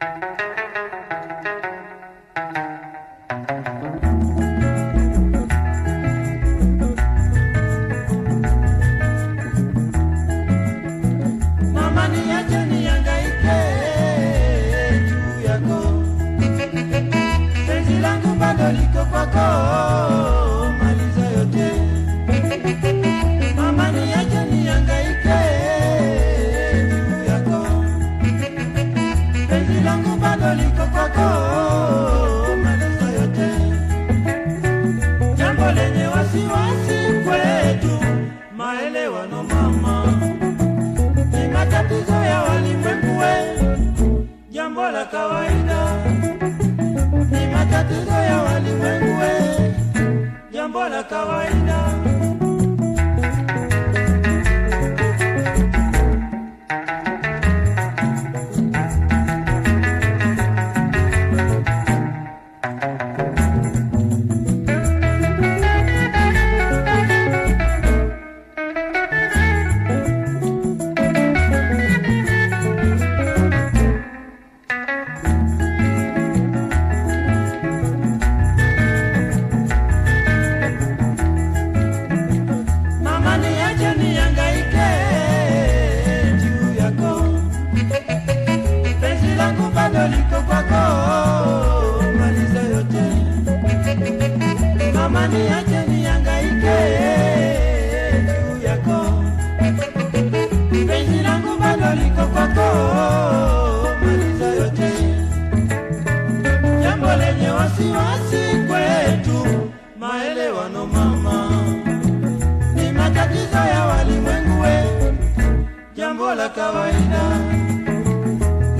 Mama Lenye wasiwasi kwetu, maelewano mama. Ni matatizo ya walimwengu we, jambo la kawaida. Bado niko kwako, maliza yote. Mama niache niangaike juu yako, penzi langu bado liko kwako, maliza yote. Jambo lenye wasiwasi kwetu, maelewano mama ni matatizo ya walimwengu we, jambo la kawaida.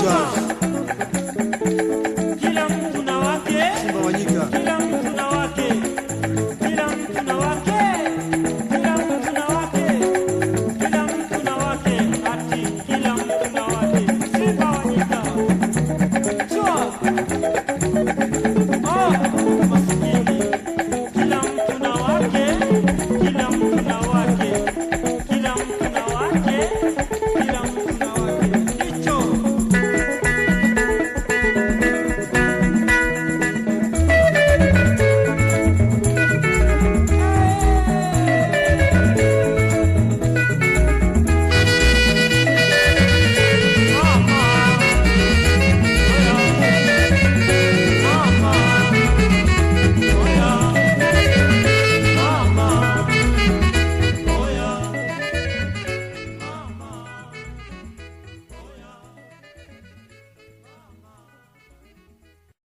John.